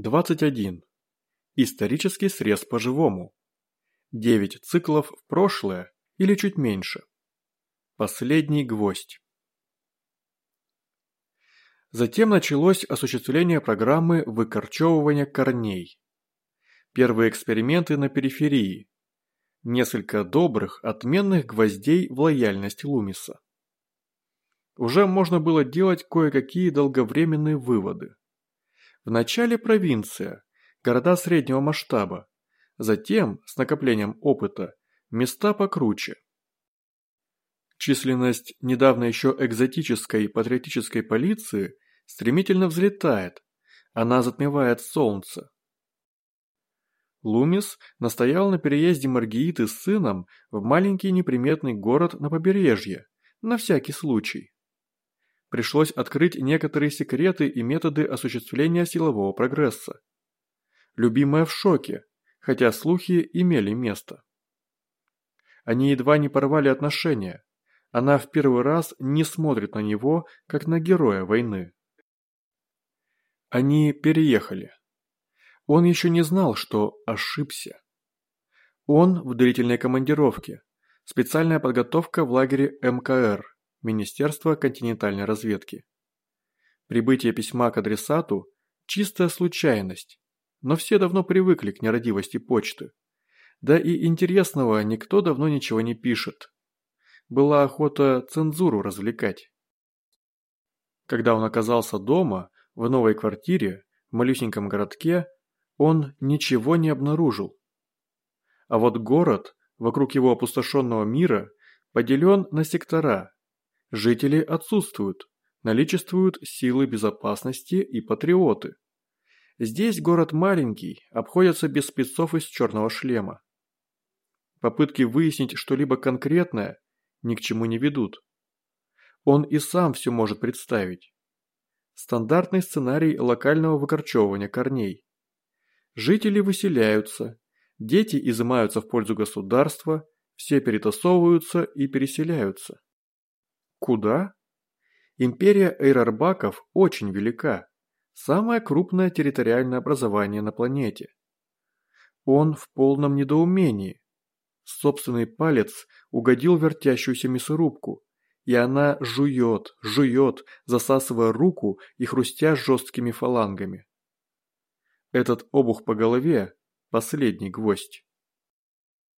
21. Исторический срез по-живому. 9 циклов в прошлое или чуть меньше. Последний гвоздь. Затем началось осуществление программы выкорчевывания корней. Первые эксперименты на периферии. Несколько добрых, отменных гвоздей в лояльность Лумиса. Уже можно было делать кое-какие долговременные выводы. Вначале провинция, города среднего масштаба, затем, с накоплением опыта, места покруче. Численность недавно еще экзотической патриотической полиции стремительно взлетает, она затмевает солнце. Лумис настоял на переезде Маргииты с сыном в маленький неприметный город на побережье, на всякий случай пришлось открыть некоторые секреты и методы осуществления силового прогресса. Любимая в шоке, хотя слухи имели место. Они едва не порвали отношения. Она в первый раз не смотрит на него, как на героя войны. Они переехали. Он еще не знал, что ошибся. Он в длительной командировке. Специальная подготовка в лагере МКР – Министерства континентальной разведки. Прибытие письма к адресату – чистая случайность, но все давно привыкли к нерадивости почты. Да и интересного никто давно ничего не пишет. Была охота цензуру развлекать. Когда он оказался дома, в новой квартире, в малюсеньком городке, он ничего не обнаружил. А вот город, вокруг его опустошенного мира, поделен на сектора, Жители отсутствуют, наличествуют силы безопасности и патриоты. Здесь город маленький, обходится без спецов из черного шлема. Попытки выяснить что-либо конкретное ни к чему не ведут. Он и сам все может представить. Стандартный сценарий локального выкорчевывания корней. Жители выселяются, дети изымаются в пользу государства, все перетасовываются и переселяются. Куда? Империя эйрарбаков очень велика. Самое крупное территориальное образование на планете. Он в полном недоумении. Собственный палец угодил вертящуюся мясорубку, и она жует, жует, засасывая руку и хрустя жесткими фалангами. Этот обух по голове – последний гвоздь.